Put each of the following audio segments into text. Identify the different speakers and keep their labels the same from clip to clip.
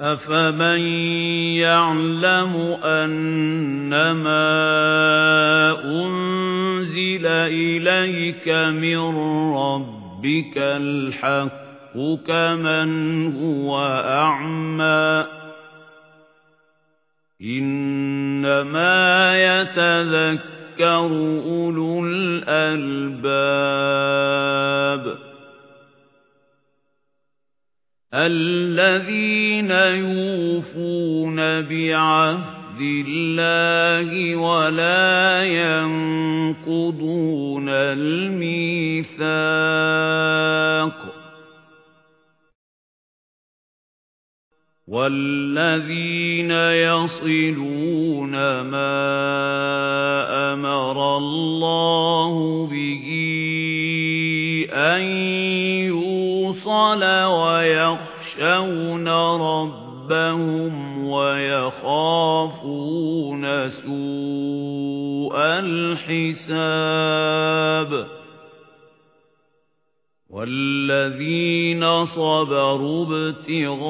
Speaker 1: أَفَمَن يَعْلَمُ أَنَّمَا أُنزِلَ إِلَيْكَ مِن رَّبِّكَ الْحَقُّ كَمَنْ هُوَ أَعْمَىٰ إِنَّمَا يَتَذَكَّرُ أُولُو الْأَلْبَابِ الَّذِينَ يُوفُونَ بِعَهْدِ اللَّهِ وَلَا يَنقُضُونَ الْمِيثَاقَ وَالَّذِينَ يَصِلُونَ مَا أَمَرَ اللَّهُ بِهِ وَيَخْشَوْنَ رَبَّهُمْ وَيَخَافُونَ سُوءَ الْحِسَابِ وَالَّذِينَ صَبَرُوا ابْتِغَاءَ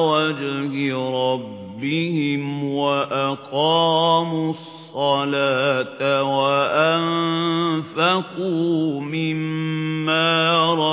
Speaker 1: وَجْهِ رَبِّهِمْ وَأَقَامُوا الصَّلَاةَ وَأَنفَقُوا مِمَّا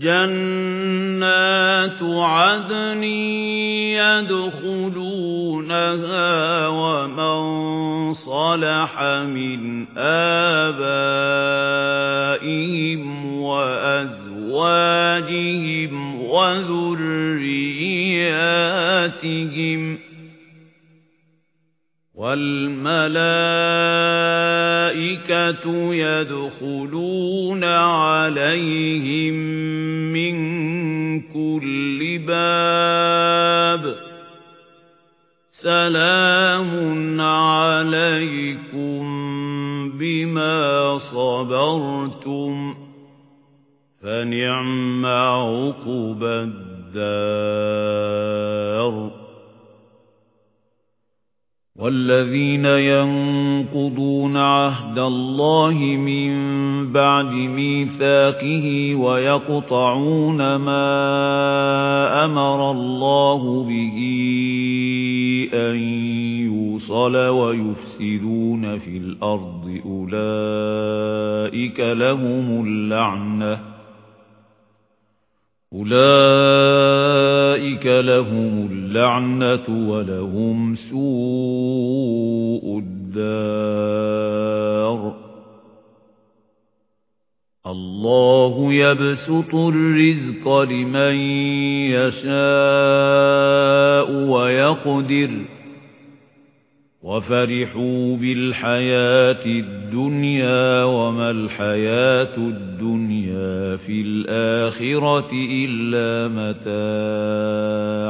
Speaker 1: جَنَّاتُ عَدْنٍ يَدْخُلُونَهَا وَمَن صَلَحَ مِنْ آبَائِهِمْ وَالْمَلَائِكَةُ يَدْخُلُونَ عَلَيْهِمْ مِنْ كُلِّ بَابٍ. سَلَامٌ عَلَيْكُمْ بِمَا صَبَرْتُمْ فَنِعْمَ عُقْبَى الدَّارِ. وَالَّذِينَ يَنقُضُونَ عَهْدَ اللَّهِ مِن بَعْدِ مِيثَاقِهِ وَيَقْطَعُونَ مَا أَمَرَ اللَّهُ بِهِ أَن يُوصَلَ وَيُفْسِدُونَ فِي الْأَرْضِ أُولَئِكَ لَهُمُ اللَّعْنَةُ أُولَئِكَ لَهُمُ اللَّعْنَةُ وَلَهُمْ سُوءُ الدَّارِ. اللَّهُ يَبْسُطُ الرِّزْقَ لِمَن يَشَاءُ وَيَقْدِرُ. وَفَرِحُوا بِالْحَيَاةِ الدُّنْيَا وَمَا الْحَيَاةُ الدُّنْيَا فِي الْآخِرَةِ إِلَّا مَتَاعٌ.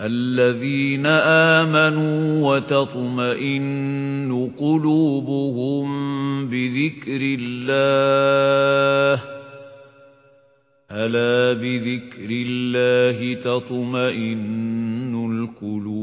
Speaker 1: الَّذِينَ آمَنُوا وَتَطْمَئِنُّ قُلُوبُهُم بِذِكْرِ اللَّهِ. أَلَا بِذِكْرِ اللَّهِ تَطْمَئِنُّ الْقُلُوبُ؟